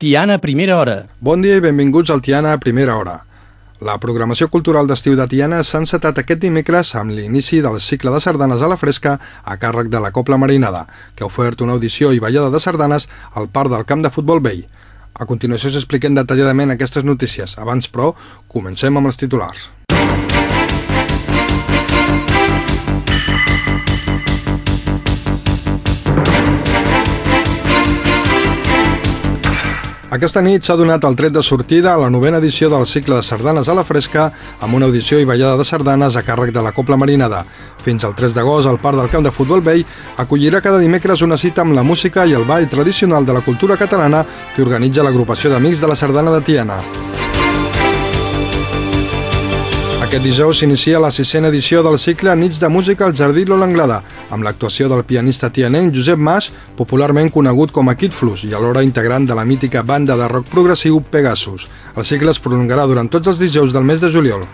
Tiana Primera Hora. Bon dia i benvinguts al Tiana Primera Hora. La programació cultural d'estiu de Tiana s'ha encetat aquest dimecres amb l'inici del cicle de sardanes a la fresca a càrrec de la Copla Marinada, que ha ofert una audició i ballada de sardanes al parc del camp de futbol vell. A continuació s'expliquen detalladament aquestes notícies. Abans, però, comencem amb els titulars. Aquesta nit s'ha donat el tret de sortida a la novena edició del cicle de sardanes a la fresca amb una audició i ballada de sardanes a càrrec de la Copla Marinada. Fins al 3 d'agost, el Parc del Camp de Futbol Vell acollirà cada dimecres una cita amb la música i el ball tradicional de la cultura catalana que organitza l'agrupació d'Amics de la Sardana de Tiana. Aquest dijous s'inicia la sisena edició del cicle Nits de Música al Jardí Lola Anglada, amb l'actuació del pianista tianenc Josep Mas, popularment conegut com a Kid Flus i alhora integrant de la mítica banda de rock progressiu Pegasus. El cicle es prolongarà durant tots els dijous del mes de juliol.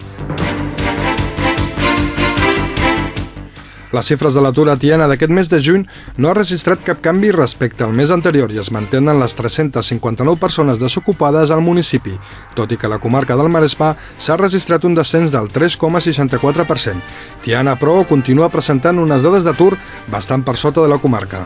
Les xifres de l'atur a Tiana d'aquest mes de juny no ha registrat cap canvi respecte al mes anterior i es mantenen les 359 persones desocupades al municipi, tot i que la comarca del Maresmà s'ha registrat un descens del 3,64%. Tiana, però, continua presentant unes dades d'atur bastant per sota de la comarca.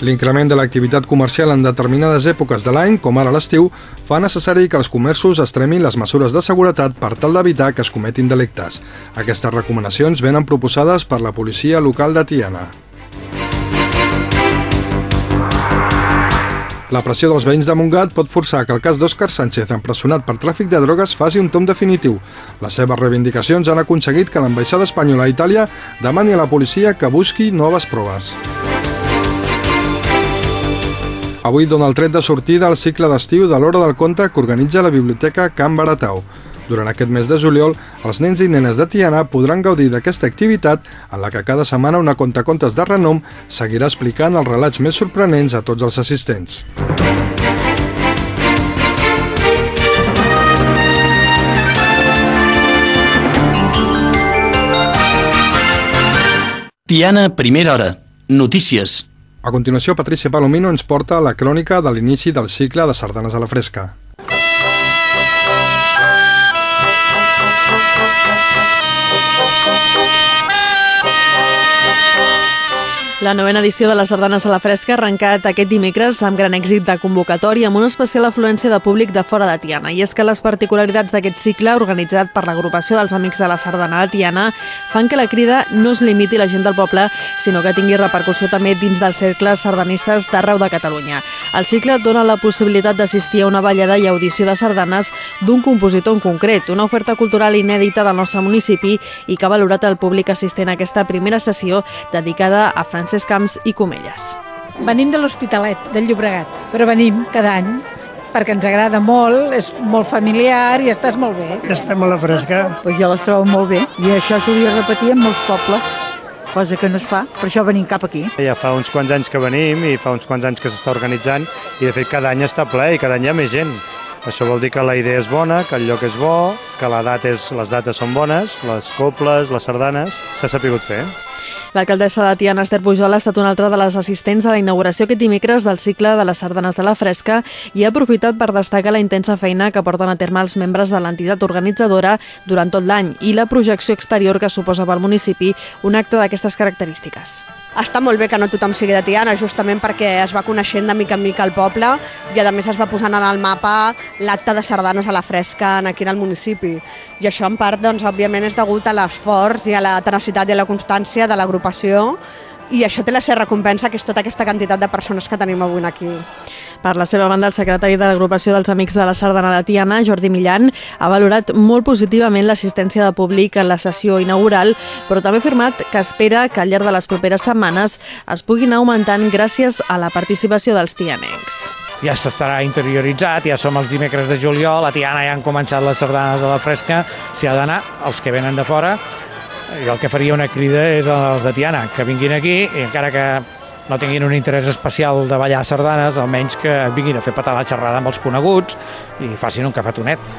L'increment de l'activitat comercial en determinades èpoques de l'any, com ara l'estiu, fa necessari que els comerços estremin les mesures de seguretat per tal d'evitar que es cometin delictes. Aquestes recomanacions venen proposades per la policia local de Tiana. La pressió dels veïns de Montgat pot forçar que el cas d'Òscar Sánchez, empresonat per tràfic de drogues, faci un tom definitiu. Les seves reivindicacions han aconseguit que l'ambaixada espanyola a Itàlia demani a la policia que busqui noves proves. Avui dona el tret de sortida al cicle d'estiu de l'Hora del Conte que organitza la Biblioteca Can Baratau. Durant aquest mes de juliol, els nens i nenes de Tiana podran gaudir d'aquesta activitat en la que cada setmana una contacontes de renom seguirà explicant els relats més sorprenents a tots els assistents. Tiana Primera Hora. Notícies. A continuació, Patricia Palomino ens porta la crònica de l'inici del cicle de sardanes a la fresca. La novena edició de les Sardanes a la Fresca ha arrencat aquest dimecres amb gran èxit de convocatòria amb una especial afluència de públic de fora de Tiana. I és que les particularitats d'aquest cicle, organitzat per l'agrupació dels Amics de la Sardana de Tiana, fan que la crida no es limiti la gent del poble, sinó que tingui repercussió també dins dels cercles sardanistes d'arreu de Catalunya. El cicle dona la possibilitat d'assistir a una ballada i audició de sardanes d'un compositor en concret, una oferta cultural inèdita del nostre municipi i que ha valorat el públic assistent a aquesta primera sessió dedicada a Francesc Francesc Camps i Comelles. Venim de l'Hospitalet, del Llobregat, però venim cada any perquè ens agrada molt, és molt familiar i estàs molt bé. Estem a la fresca. Pues jo les trobo molt bé i això s'hauria de repetir en molts pobles cosa que no es fa, per això venim cap aquí. Ja fa uns quants anys que venim i fa uns quants anys que s'està organitzant i de fet cada any està ple i cada any hi ha més gent. Això vol dir que la idea és bona, que el lloc és bo, que la data és, les dates són bones, les coples, les sardanes, s'ha sapigut fer. L'alcaldessa de Tiana, Esther Pujol, ha estat una altra de les assistents a la inauguració aquest dimecres del cicle de les sardanes de la fresca i ha aprofitat per destacar la intensa feina que porten a terme els membres de l'entitat organitzadora durant tot l'any i la projecció exterior que suposa pel municipi un acte d'aquestes característiques. Està molt bé que no tothom sigui de Tiana, justament perquè es va coneixent de mica en mica el poble i a més es va posant en el mapa l'acte de sardanes a la fresca aquí en el municipi. I això en part, doncs, òbviament, és degut a l'esforç i a la tenacitat i a la constància de l'agrupació i això té la seva recompensa, que és tota aquesta quantitat de persones que tenim avui aquí. Per la seva banda, el secretari de l'agrupació dels Amics de la Sardana de Tiana, Jordi Millan, ha valorat molt positivament l'assistència de públic en la sessió inaugural, però també ha afirmat que espera que al llarg de les properes setmanes es puguin augmentant gràcies a la participació dels tianencs ja s'estarà interioritzat, ja som els dimecres de juliol, a Tiana ja han començat les sardanes a la fresca, s'hi ha d'anar, els que venen de fora, jo el que faria una crida és als de Tiana, que vinguin aquí i encara que no tinguin un interès especial de ballar sardanes, almenys que vinguin a fer patar la xerrada amb els coneguts i facin un cafetonet.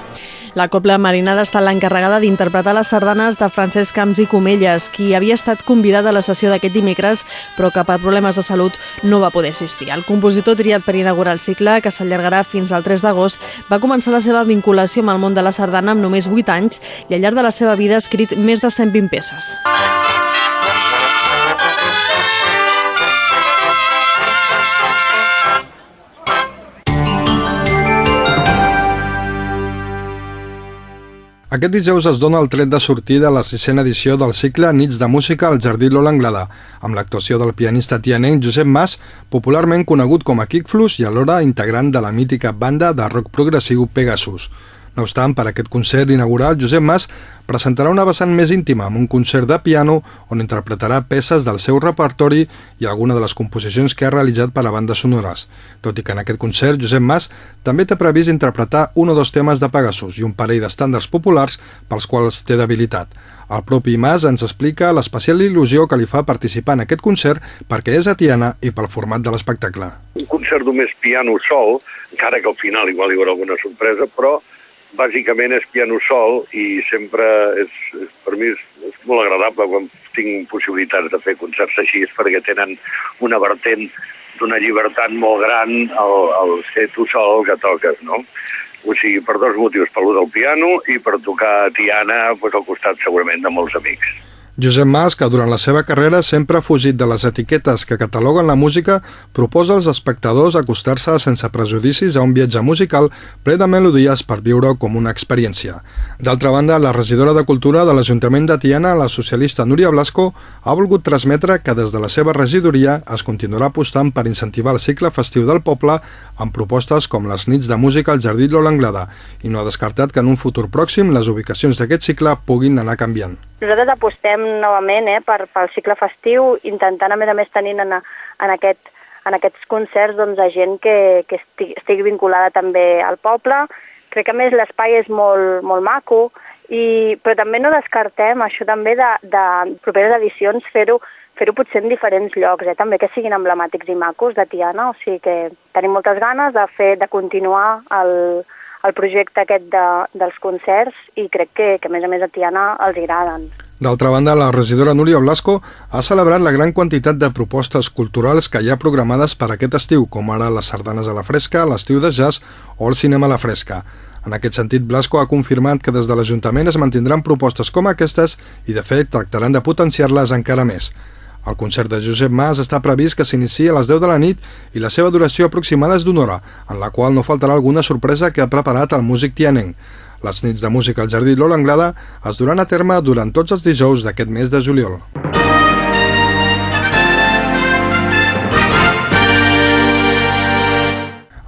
La Copla Marinada està l'encarregada d'interpretar les sardanes de Francesc Camps i Comelles, qui havia estat convidat a la sessió d'aquest dimecres, però que per problemes de salut no va poder assistir. El compositor triat per inaugurar el cicle, que s'allargarà fins al 3 d'agost, va començar la seva vinculació amb el món de la sardana amb només 8 anys i al llarg de la seva vida ha escrit més de 120 peces. Aquest dijous es dona el tret de sortida a la sisena edició del cicle Nits de Música al Jardí Lola Anglada, amb l'actuació del pianista tianenc Josep Mas, popularment conegut com a Kickflus i alhora integrant de la mítica banda de rock progressiu Pegasus. No obstant, per aquest concert inaugural, Josep Mas presentarà una vessant més íntima amb un concert de piano on interpretarà peces del seu repertori i alguna de les composicions que ha realitzat per a bandes sonores. Tot i que en aquest concert, Josep Mas també té previst interpretar un o dos temes de Pegasus i un parell d'estàndards populars pels quals té debilitat. El propi Mas ens explica l'especial il·lusió que li fa participar en aquest concert perquè és a Tiana i pel format de l'espectacle. Un concert només piano sol, encara que al final igual hi haurà alguna sorpresa, però bàsicament és piano sol i sempre és, és per mi és, és molt agradable quan tinc possibilitats de fer concerts així perquè tenen una vertent d'una llibertat molt gran al, al ser tu sol que toques, no? O sigui, per dos motius, per l'ús del piano i per tocar Tiana pues, al costat segurament de molts amics. Josep Mas, que durant la seva carrera sempre ha fugit de les etiquetes que cataloguen la música, proposa als espectadors acostar-se sense prejudicis a un viatge musical ple de melodies per viure com una experiència. D'altra banda, la regidora de Cultura de l'Ajuntament de Tiana, la socialista Núria Blasco, ha volgut transmetre que des de la seva regidoria es continuarà apostant per incentivar el cicle festiu del poble amb propostes com les nits de música al Jardí Lola Anglada i no ha descartat que en un futur pròxim les ubicacions d'aquest cicle puguin anar canviant. Nosaltres apostem novament eh, per, pel cicle festiu, intentant a més a més tenint en, en, aquest, en aquests concerts doncs, a gent que, que estigui, estigui vinculada també al poble. Crec que a més l'espai és molt, molt maco, i, però també no descartem això també de, de properes edicions fer-ho fer-ho potser en diferents llocs, eh? també que siguin emblemàtics i macos de Tiana, o sigui que tenim moltes ganes de fer de continuar el, el projecte aquest de, dels concerts i crec que, que a més a més a Tiana els agraden. D'altra banda, la regidora Núria Blasco ha celebrat la gran quantitat de propostes culturals que hi ha programades per aquest estiu, com ara les sardanes a la fresca, l'estiu de jazz o el cinema a la fresca. En aquest sentit, Blasco ha confirmat que des de l'Ajuntament es mantindran propostes com aquestes i, de fet, tractaran de potenciar-les encara més. El concert de Josep Mas està previst que s'inicia a les 10 de la nit i la seva duració aproximada és d'una hora, en la qual no faltarà alguna sorpresa que ha preparat el músic tianenc. Les nits de música al Jardí Lola Anglada es duran a terme durant tots els dijous d'aquest mes de juliol.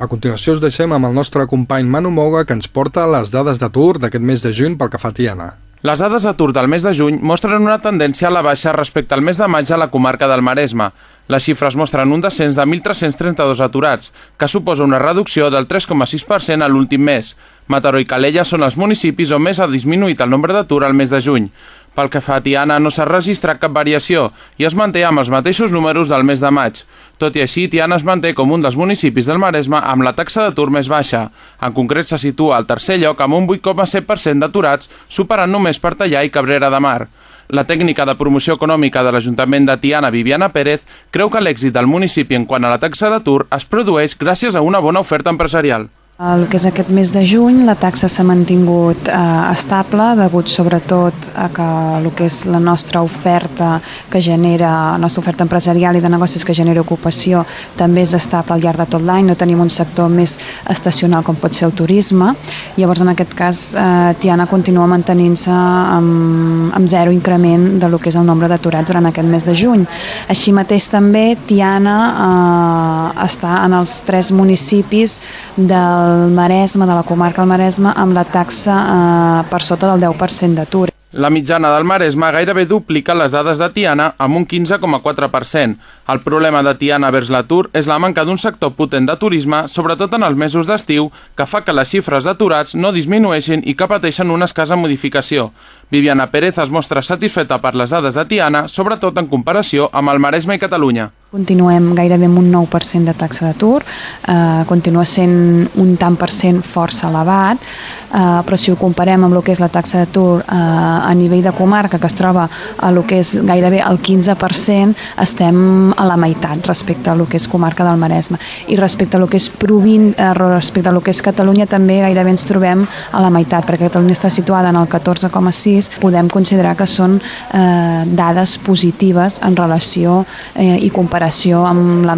A continuació us deixem amb el nostre company Manu Moga que ens porta les dades d'atur d'aquest mes de juny pel que fa a Tiana. Les dades d'atur del mes de juny mostren una tendència a la baixa respecte al mes de maig a la comarca del Maresme. Les xifres mostren un descens de 1.332 aturats, que suposa una reducció del 3,6% a l'últim mes. Mataró i Calella són els municipis on més ha disminuït el nombre d'atur al mes de juny. Pel que fa a Tiana, no s'ha registrat cap variació i es manté amb els mateixos números del mes de maig. Tot i així, Tiana es manté com un dels municipis del Maresme amb la taxa d'atur més baixa. En concret, se situa al tercer lloc amb un 8,7% d'aturats, superant només per Tallar i Cabrera de Mar. La tècnica de promoció econòmica de l'Ajuntament de Tiana, Viviana Pérez, creu que l'èxit del municipi en quant a la taxa d'atur es produeix gràcies a una bona oferta empresarial. El que és aquest mes de juny, la taxa s'ha mantingut eh, estable, degut sobretot a que el que és la nostra oferta que genera, la nostra oferta empresarial i de negocis que genera ocupació també és estable al llarg de tot l'any, no tenim un sector més estacional com pot ser el turisme. Llavors, en aquest cas, eh, Tiana continua mantenint-se amb, amb zero increment de lo que és el nombre d'aturats durant aquest mes de juny. Així mateix també Tiana eh, està en els tres municipis del del Maresme, de la comarca del Maresme, amb la taxa eh, per sota del 10% d'atur. La mitjana del Maresme gairebé duplica les dades de Tiana amb un 15,4%. El problema de Tiana vers l'atur és la manca d'un sector potent de turisme, sobretot en els mesos d'estiu, que fa que les xifres d'aturats no disminueixin i que pateixen una escasa modificació. Viviana Pérez es mostra satisfeta per les dades de Tiana, sobretot en comparació amb el Maresme i Catalunya. Continuem gairebé amb un 9% de taxa d'atur, eh, continua sent un tant per cent força elevat, eh, però si ho comparem amb el que és la taxa d'atur eh, a nivell de comarca, que es troba a lo que és gairebé el 15%, estem a la meitat respecte a lo que és comarca del Maresme. I respecte a lo que és provin, eh, respecte a lo que és Catalunya també gairebé ens trobem a la meitat, perquè Catalunya està situada en el 14,6, podem considerar que són eh, dades positives en relació eh, i comparació amb la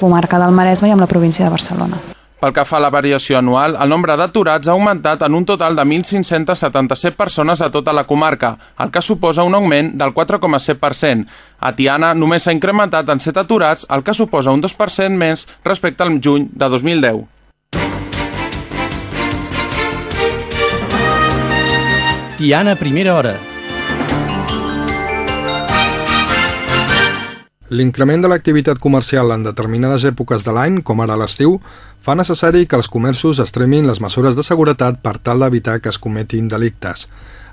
comarca del Maresme i amb la província de Barcelona. Pel que fa a la variació anual, el nombre d'aturats ha augmentat en un total de 1.577 persones a tota la comarca, el que suposa un augment del 4,7%. A Tiana només s'ha incrementat en 7 aturats, el que suposa un 2% més respecte al juny de 2010. Tiana, primera hora. L'increment de l'activitat comercial en determinades èpoques de l'any, com ara l'estiu, fa necessari que els comerços estremin les mesures de seguretat per tal d'evitar que es cometin delictes.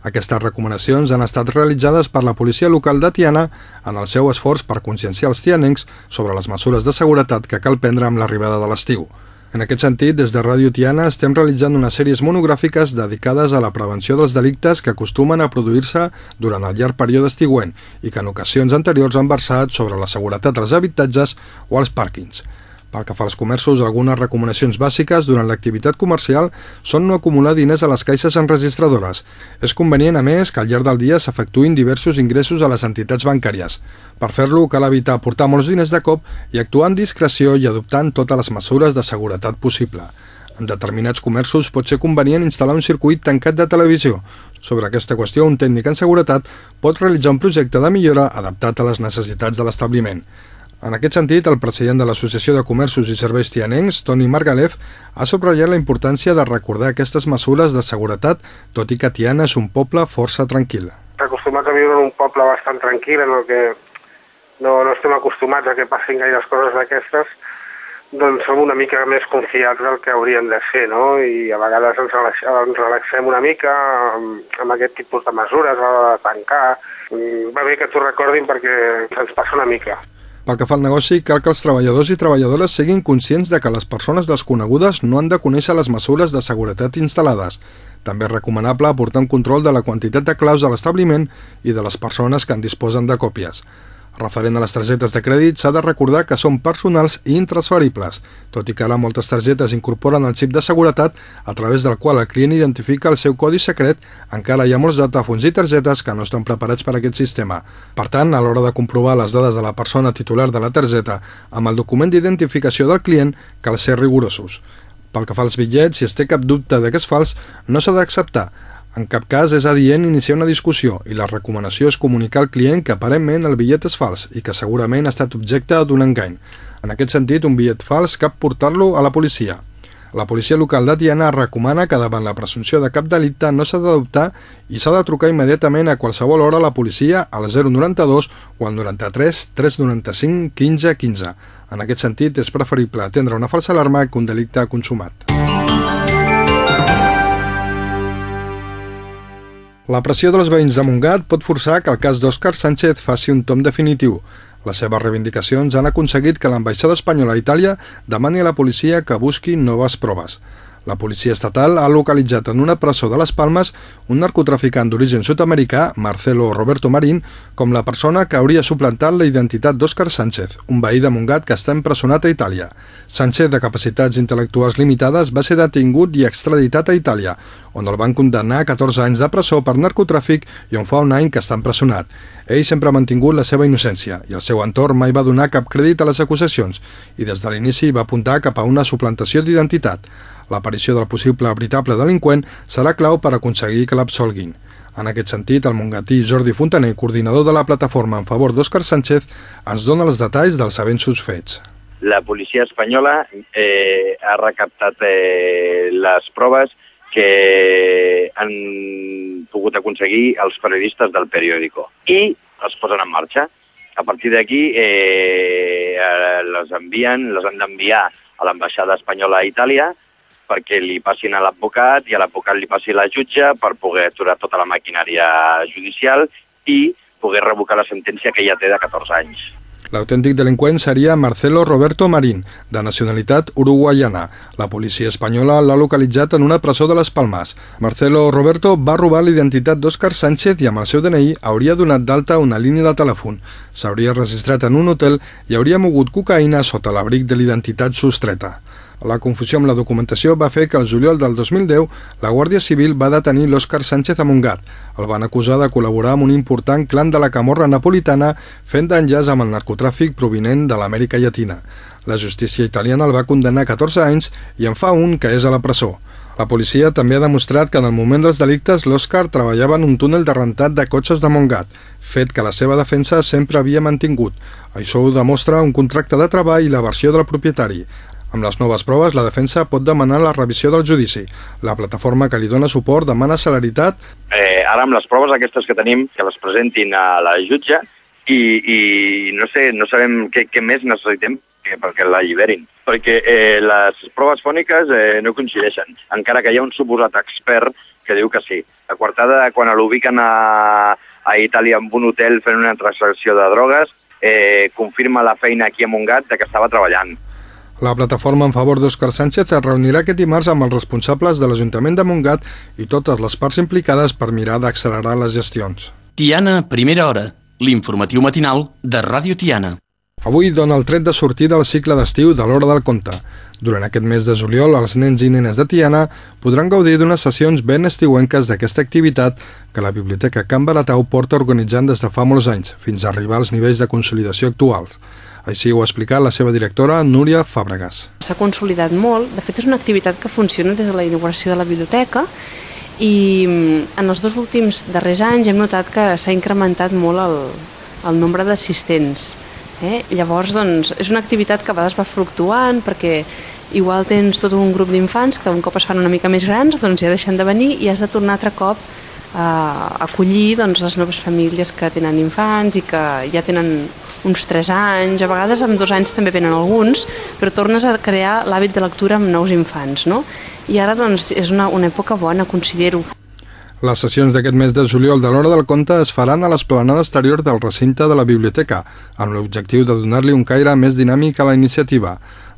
Aquestes recomanacions han estat realitzades per la policia local de Tiana en el seu esforç per conscienciar els tianencs sobre les mesures de seguretat que cal prendre amb l'arribada de l'estiu. En aquest sentit, des de Ràdio Tiana estem realitzant unes sèries monogràfiques dedicades a la prevenció dels delictes que acostumen a produir-se durant el llarg període estigüent i que en ocasions anteriors han versat sobre la seguretat dels habitatges o als pàrquings. Pel que fa als comerços, algunes recomanacions bàsiques durant l'activitat comercial són no acumular diners a les caixes enregistradores. És convenient, a més, que al llarg del dia s'efectuïn diversos ingressos a les entitats bancàries. Per fer-lo, cal evitar portar molts diners de cop i actuar amb discreció i adoptant totes les mesures de seguretat possible. En determinats comerços pot ser convenient instal·lar un circuit tancat de televisió. Sobre aquesta qüestió, un tècnic en seguretat pot realitzar un projecte de millora adaptat a les necessitats de l'establiment. En aquest sentit, el president de l'Associació de Comerços i Serveis Tianencs, Toni Margalef, ha subratllat la importància de recordar aquestes mesures de seguretat, tot i que Tiana és un poble força tranquil. Acostumats a viure en un poble bastant tranquil, en el que no, no estem acostumats a que passin gaires coses d'aquestes, doncs som una mica més confiats del que hauríem de ser, no? I a vegades ens, ens relaxem una mica amb, amb aquest tipus de mesures, a tancar. Mm, Va bé que t'ho recordin perquè ens passa una mica. Pel que fa al negoci, cal que els treballadors i treballadores siguin conscients de que les persones desconegudes no han de conèixer les mesures de seguretat instal·lades. També és recomanable aportar un control de la quantitat de claus de l'establiment i de les persones que en disposen de còpies. Referent a les targetes de crèdit, s'ha de recordar que són personals i intransferibles, tot i que ara moltes targetes incorporen el xip de seguretat a través del qual el client identifica el seu codi secret, encara hi ha molts datafons i targetes que no estan preparats per a aquest sistema. Per tant, a l'hora de comprovar les dades de la persona titular de la targeta amb el document d'identificació del client, cal ser rigorosos. Pel que fa als bitllets, si es té cap dubte de que és fals, no s'ha d'acceptar, en cap cas és adient iniciar una discussió i la recomanació és comunicar al client que aparentment el bitllet és fals i que segurament ha estat objecte d'un engany. En aquest sentit, un bitllet fals cap portar-lo a la policia. La policia local de Tiana recomana que davant la presumpció de cap delicte no s'ha d'adoptar i s'ha de trucar immediatament a qualsevol hora a la policia al 092 o al 93 395 15 15. En aquest sentit, és preferible atendre una falsa alarma que un delicte consumat. La pressió dels veïns de Montgat pot forçar que el cas d'Òscar Sánchez faci un tom definitiu. Les seves reivindicacions han aconseguit que l'ambaixada espanyola a Itàlia demani a la policia que busqui noves proves. La policia estatal ha localitzat en una presó de les Palmes un narcotraficant d'origen sud-americà, Marcelo Roberto Marín, com la persona que hauria suplantat la identitat d'Òscar Sánchez, un veí de Montgat que està empresonat a Itàlia. Sánchez, de capacitats intel·lectuals limitades, va ser detingut i extraditat a Itàlia, on el van condemnar a 14 anys de presó per narcotràfic i on fa un any que està empresonat. Ell sempre ha mantingut la seva innocència i el seu entorn mai va donar cap crèdit a les acusacions i des de l'inici va apuntar cap a una suplantació d'identitat. L'aparició del possible veritable delinqüent serà clau per aconseguir que l'absolguin. En aquest sentit, el mongatí Jordi Fontaner, coordinador de la plataforma en favor d'Òscar Sánchez, ens dona els detalls dels avenços fets. La policia espanyola eh, ha recaptat eh, les proves que han pogut aconseguir els periodistes del periòdico i els posen en marxa. A partir d'aquí eh, les envien, les han d'enviar a l'ambaixada espanyola a Itàlia perquè li passin a l'advocat i a l'advocat li passi la jutge per poder aturar tota la maquinària judicial i poder revocar la sentència que ja té de 14 anys. L'autèntic delinqüent seria Marcelo Roberto Marín, de nacionalitat uruguaiana. La policia espanyola l'ha localitzat en una presó de les Palmes. Marcelo Roberto va robar l'identitat d'Òscar Sánchez i amb el seu DNI hauria donat d'alta una línia de telèfon. S'hauria registrat en un hotel i hauria mogut cocaïna sota l'abric de l'identitat sostreta. La confusió amb la documentació va fer que el juliol del 2010 la Guàrdia Civil va detenir l'Òscar Sánchez a Montgat. El van acusar de col·laborar amb un important clan de la camorra napolitana fent d'enllaç amb el narcotràfic provinent de l'Amèrica Llatina. La justícia italiana el va condenar a 14 anys i en fa un que és a la presó. La policia també ha demostrat que en el moment dels delictes l'Òscar treballava en un túnel de rentat de cotxes de Montgat, fet que la seva defensa sempre havia mantingut. Això ho demostra un contracte de treball i la versió del propietari. Amb les noves proves, la defensa pot demanar la revisió del judici. La plataforma que li dona suport demana celeritat. Eh, ara amb les proves aquestes que tenim, que les presentin a la jutge i, i no sé, no sabem què, què més necessitem perquè l'alliberin. Perquè eh, les proves fòniques eh, no coincideixen, encara que hi ha un suposat expert que diu que sí. La quartada, quan l'ubiquen a, a Itàlia en un hotel fent una transacció de drogues, eh, confirma la feina aquí a Montgat de que estava treballant. La plataforma en favor d'Òscar Sánchez es reunirà aquest dimarts amb els responsables de l'Ajuntament de Montgat i totes les parts implicades per mirar d'accelerar les gestions. Tiana, primera hora, l'informatiu matinal de Ràdio Tiana. Avui dona el tret de sortir del cicle d'estiu de l'Hora del Conte. Durant aquest mes de juliol, els nens i nenes de Tiana podran gaudir d'unes sessions ben estiuenques d'aquesta activitat que la Biblioteca Can Baratau porta organitzant des de fa molts anys, fins a arribar als nivells de consolidació actuals. Així ho ha explicat la seva directora, Núria Fàbregas. S'ha consolidat molt. De fet, és una activitat que funciona des de la inauguració de la biblioteca i mm, en els dos últims darrers anys hem notat que s'ha incrementat molt el, el nombre d'assistents. Eh? Llavors, doncs, és una activitat que a vegades va fluctuant perquè igual tens tot un grup d'infants que un cop es fan una mica més grans doncs ja deixen de venir i has de tornar altre cop a acollir doncs, les noves famílies que tenen infants i que ja tenen uns 3 anys, a vegades amb dos anys també venen alguns, però tornes a crear l'hàbit de lectura amb nous infants, no? I ara doncs és una, una època bona, considero. Les sessions d'aquest mes de juliol de l'Hora del Conte es faran a l'esplanada exterior del recinte de la biblioteca, amb l'objectiu de donar-li un caire més dinàmic a la iniciativa.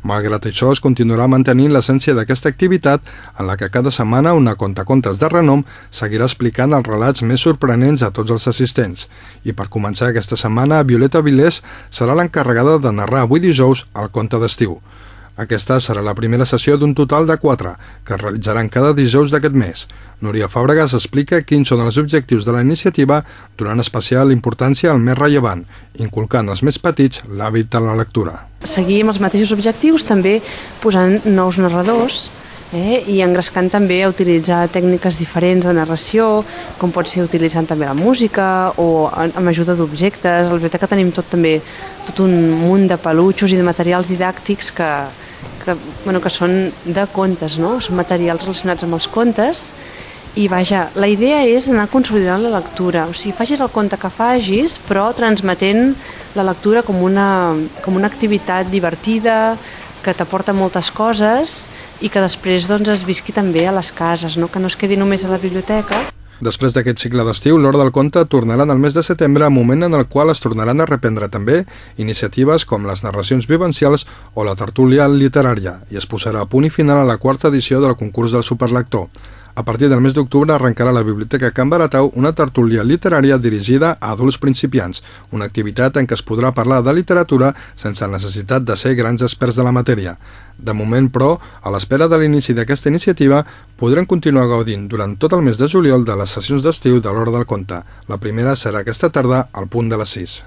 Malgrat això, es continuarà mantenint l'essència d'aquesta activitat en la que cada setmana una contacontes de renom seguirà explicant els relats més sorprenents a tots els assistents. I per començar aquesta setmana, Violeta Vilés serà l'encarregada de narrar avui dijous el conte d'estiu. Aquesta serà la primera sessió d'un total de 4, que es realitzaran cada dijous d'aquest mes. Núria Fàbregas explica quins són els objectius de la iniciativa, donant especial importància al més rellevant, inculcant als més petits l'hàbit de la lectura. Seguim els mateixos objectius, també posant nous narradors, eh? i engrescant també a utilitzar tècniques diferents de narració, com pot ser utilitzant també la música o amb ajuda d'objectes. A la biblioteca tenim tot també tot un munt de pelutxos i de materials didàctics que, que, bueno, que són de contes, no? són materials relacionats amb els contes i vaja, la idea és anar consolidant la lectura, o sigui, facis el conte que facis, però transmetent la lectura com una, com una activitat divertida, que t'aporta moltes coses i que després doncs, es visqui també a les cases, no? que no es quedi només a la biblioteca. Després d'aquest cicle d'estiu, l'Hora del Conte tornaran al mes de setembre, moment en el qual es tornaran a reprendre també iniciatives com les narracions vivencials o la tertúlia literària, i es posarà a punt i final a la quarta edició del concurs del superlector. A partir del mes d'octubre arrencarà la Biblioteca Can Baratau una tertúlia literària dirigida a adults principiants, una activitat en què es podrà parlar de literatura sense necessitat de ser grans experts de la matèria. De moment, però, a l'espera de l'inici d'aquesta iniciativa, podrem continuar gaudint durant tot el mes de juliol de les sessions d'estiu de l'Hora del Conte. La primera serà aquesta tarda al punt de les 6.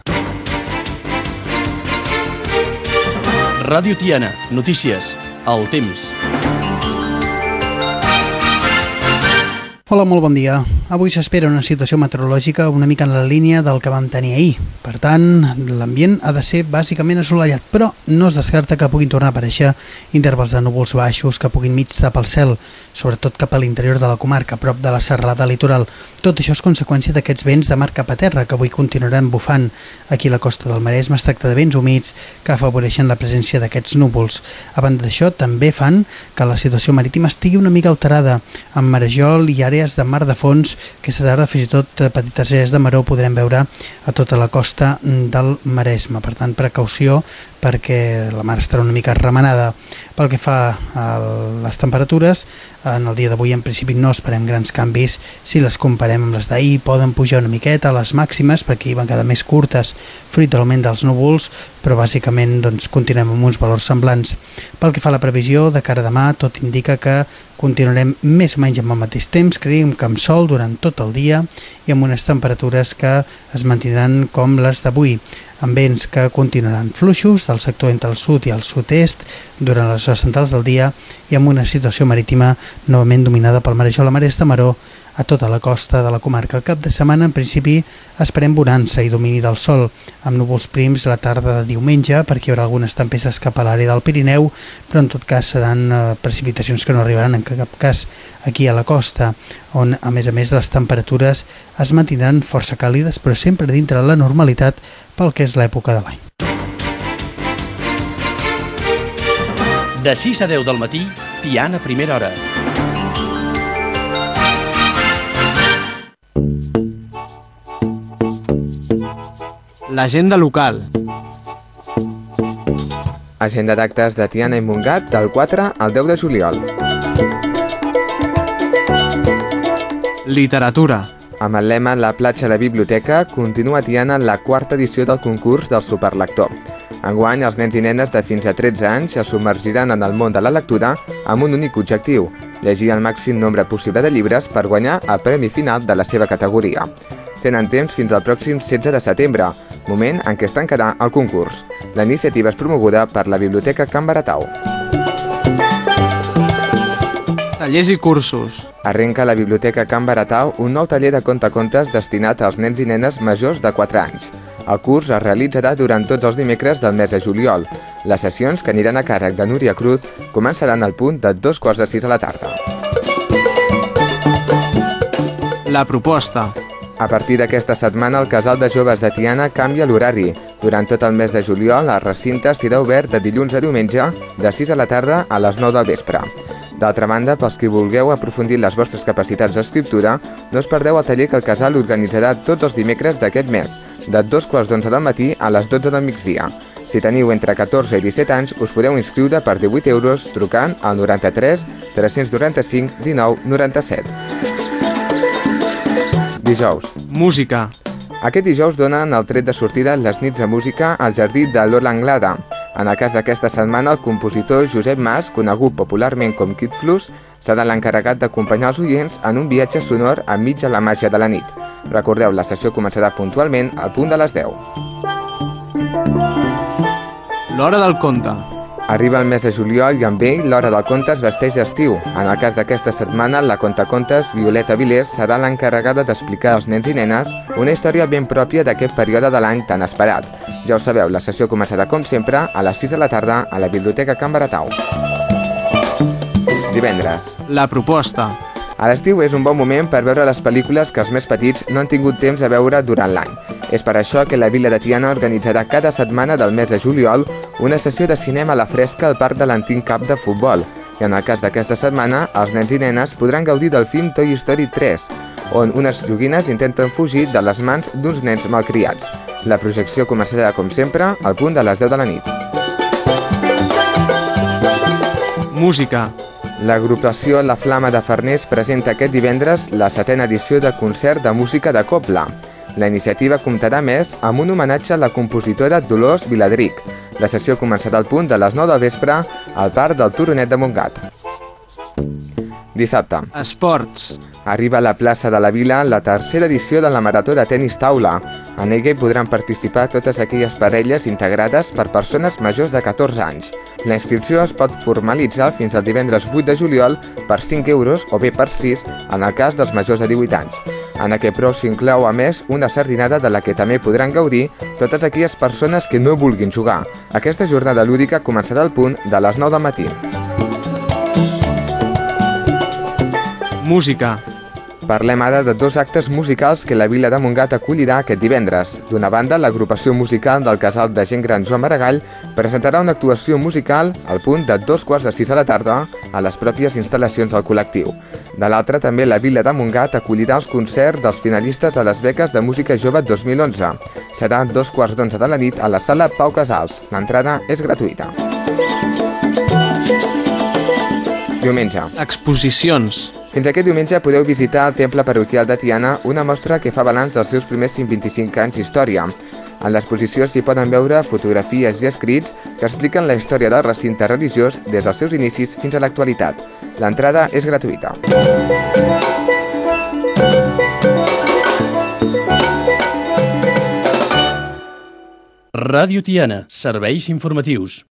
Ràdio Tiana, notícies, el temps. Hola, molt bon dia. Avui s'espera una situació meteorològica una mica en la línia del que vam tenir ahir. Per tant, l'ambient ha de ser bàsicament assolellat, però no es descarta que puguin tornar a aparèixer intervals de núvols baixos que puguin mig tapar el cel, sobretot cap a l'interior de la comarca, prop de la serrada litoral. Tot això és conseqüència d'aquests vents de mar cap a terra que avui continuaran bufant. Aquí a la costa del Maresme es tracta de vents humits que afavoreixen la presència d'aquests núvols. A banda d'això, també fan que la situació marítima estigui una mica alterada, amb marejol i àrees de mar de fons aquesta tarda fins i tot eh, petites eres de maró podrem veure a tota la costa del Maresme. Per tant, precaució perquè la mar estarà una mica remenada. Pel que fa a les temperatures, en el dia d'avui en principi no esperem grans canvis si les comparem amb les d'ahir, poden pujar una miqueta a les màximes perquè hi van quedar més curtes fruit de l'augment dels núvols, però bàsicament doncs, continuem amb uns valors semblants. Pel que fa a la previsió, de cara a demà, tot indica que continuarem més o menys amb el mateix temps, creiem que amb sol durant tot el dia i amb unes temperatures que es mantindran com les d'avui amb vents que continuaran fluixos del sector entre el sud i el sud-est durant les hores centrals del dia i amb una situació marítima novament dominada pel marejol a marès de Maró a tota la costa de la comarca. El cap de setmana, en principi, esperem bonança i domini del sol, amb núvols prims la tarda de diumenge, perquè hi haurà algunes tempestes cap a l'àrea del Pirineu, però en tot cas seran eh, precipitacions que no arribaran en cap cas aquí a la costa, on, a més a més, les temperatures es mantindran força càlides, però sempre dintre la normalitat pel que és l'època de l'any. De 6 a 10 del matí, Tiana Primera Hora. L'agenda local. Agenda d'actes de Tiana i Montgat del 4 al 10 de juliol. Literatura. Amb el lema La platja a la biblioteca continua Tiana la quarta edició del concurs del superlector. Enguany, els nens i nenes de fins a 13 anys es submergiran en el món de la lectura amb un únic objectiu, llegir el màxim nombre possible de llibres per guanyar el premi final de la seva categoria. Tenen temps fins al pròxim 16 de setembre, moment en què es tancarà el concurs. La iniciativa és promoguda per la Biblioteca Can Baratau. Tallers i cursos. Arrenca a la Biblioteca Can Baratau un nou taller de contacontes destinat als nens i nenes majors de 4 anys. El curs es realitzarà durant tots els dimecres del mes de juliol. Les sessions, que aniran a càrrec de Núria Cruz, començaran al punt de dos quarts de sis a la tarda. La proposta. A partir d'aquesta setmana, el Casal de Joves de Tiana canvia l'horari. Durant tot el mes de juliol, el recinte estirà obert de dilluns a diumenge, de 6 a la tarda a les 9 del vespre. D'altra banda, pels que vulgueu aprofundir les vostres capacitats d'escriptura, no us perdeu el taller que el casal organitzarà tots els dimecres d'aquest mes, de dos quarts d'onze del matí a les 12 del migdia. Si teniu entre 14 i 17 anys, us podeu inscriure per 18 euros trucant al 93 395 19 97. Dijous. Música. Aquest dijous donen el tret de sortida les nits de música al jardí de l'Ola Anglada. En el cas d'aquesta setmana, el compositor Josep Mas, conegut popularment com Kid Flus, serà l'encarregat d'acompanyar els oients en un viatge sonor enmig de la màgia de la nit. Recordeu, la sessió començarà puntualment al punt de les 10. L'hora del conte. Arriba el mes de juliol i amb ell l'hora del conte es vesteix d'estiu. En el cas d'aquesta setmana, la contacontes Violeta Vilés serà l'encarregada d'explicar als nens i nenes una història ben pròpia d'aquest període de l'any tan esperat. Ja ho sabeu, la sessió començarà com sempre a les 6 de la tarda a la Biblioteca Can Baratau. Divendres. La proposta. A l'estiu és un bon moment per veure les pel·lícules que els més petits no han tingut temps de veure durant l'any. És per això que la Vila de Tiana organitzarà cada setmana del mes de juliol una sessió de cinema a la fresca al parc de l'antic cap de futbol. I en el cas d'aquesta setmana, els nens i nenes podran gaudir del film Toy Story 3, on unes joguines intenten fugir de les mans d'uns nens malcriats. La projecció començarà, com sempre, al punt de les 10 de la nit. Música. L'agrupació La Flama de Farners presenta aquest divendres la setena edició de concert de música de Copla. La iniciativa comptarà més amb un homenatge a la compositora Dolors Viladric. La sessió començarà al punt de les 9 del vespre al Parc del Turonet de Montgat. Dissabte. Esports. Arriba a la plaça de la Vila la tercera edició de la Marató de Tenis Taula. En ella hi podran participar totes aquelles parelles integrades per persones majors de 14 anys. La inscripció es pot formalitzar fins al divendres 8 de juliol per 5 euros o bé per 6 en el cas dels majors de 18 anys. En aquest preu s'inclou a més una sardinada de la que també podran gaudir totes aquelles persones que no vulguin jugar. Aquesta jornada lúdica començarà al punt de les 9 del matí. Música. Parlem ara de dos actes musicals que la Vila de Montgat acollirà aquest divendres. D'una banda, l'agrupació musical del casal de gent gran Joan Maragall presentarà una actuació musical al punt de dos quarts de sis a la tarda a les pròpies instal·lacions del col·lectiu. De l'altra, també la Vila de Montgat acollirà els concerts dels finalistes a les beques de música jove 2011. Serà dos quarts d'onze de la nit a la sala Pau Casals. L'entrada és gratuïta. Diumenge. Exposicions. Fins aquest diumenge podeu visitar el Temple Parroquial de Tiana, una mostra que fa balanç dels seus primers 125 anys d'història. En l'exposició s'hi poden veure fotografies i escrits que expliquen la història del recinte religiós des dels seus inicis fins a l'actualitat. L'entrada és gratuïta. Ràdio Tiana, serveis informatius.